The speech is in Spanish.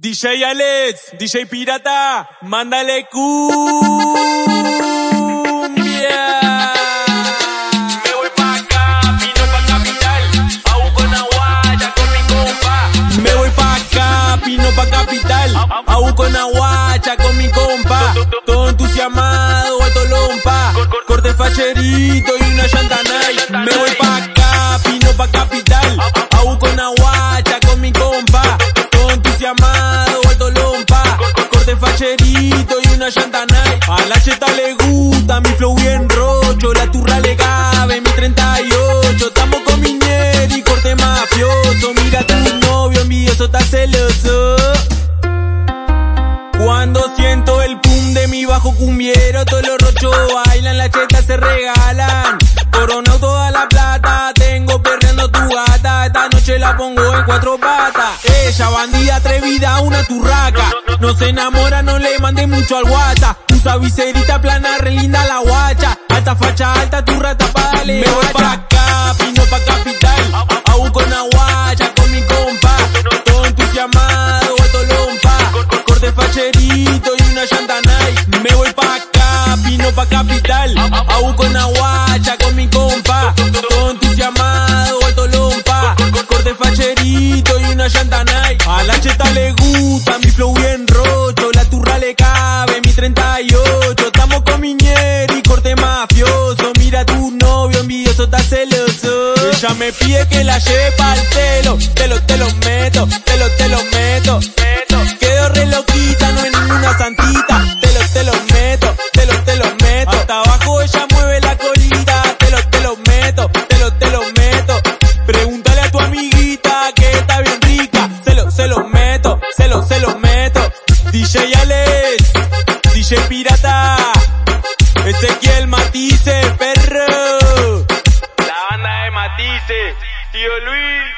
DJ Alex, DJ Pirata, mándale cumbia. Me voy pa' acá, vino pa' capital, aún con aguaya, con mi compa. Me voy pa' acá, pino pa' capital, aún con aguacha, con mi compa. Todo entusiasmado, alto lompa, corte facherito y una llanta. Me voy pa' acá, de mi bajo cumbiero, todos los rochos bailan, las chetas se regalan. Coronado toda la plata, tengo perreando tu gata, esta noche la pongo en cuatro patas. Ella bandida atrevida, una turraca, no se enamora, no le mande mucho al WhatsApp. Usa viserita plana, re linda la guacha, alta facha, alta turra tapada, le capital, aún con aguacha, con mi compa, todo entusiasmado, alto lompa, corte facherito y una llanta. A la cheta le gusta, mi flow bien rocho, la turra le cabe, mi 38, estamos con Miñeri, corte mafioso, mira tu novio envidioso, está celoso. Ella me pide que la lleve pa'l telo, te lo, te lo meto, te lo, te lo meto, Hasta abajo ella mueve la colita, te lo, te lo meto, te lo, te lo meto. Pregúntale a tu amiguita que está bien rica, se lo, se lo meto, se lo, se lo meto. DJ Alex, DJ Pirata, Ezequiel Matice, perro. La banda de Matisse, tío Luis.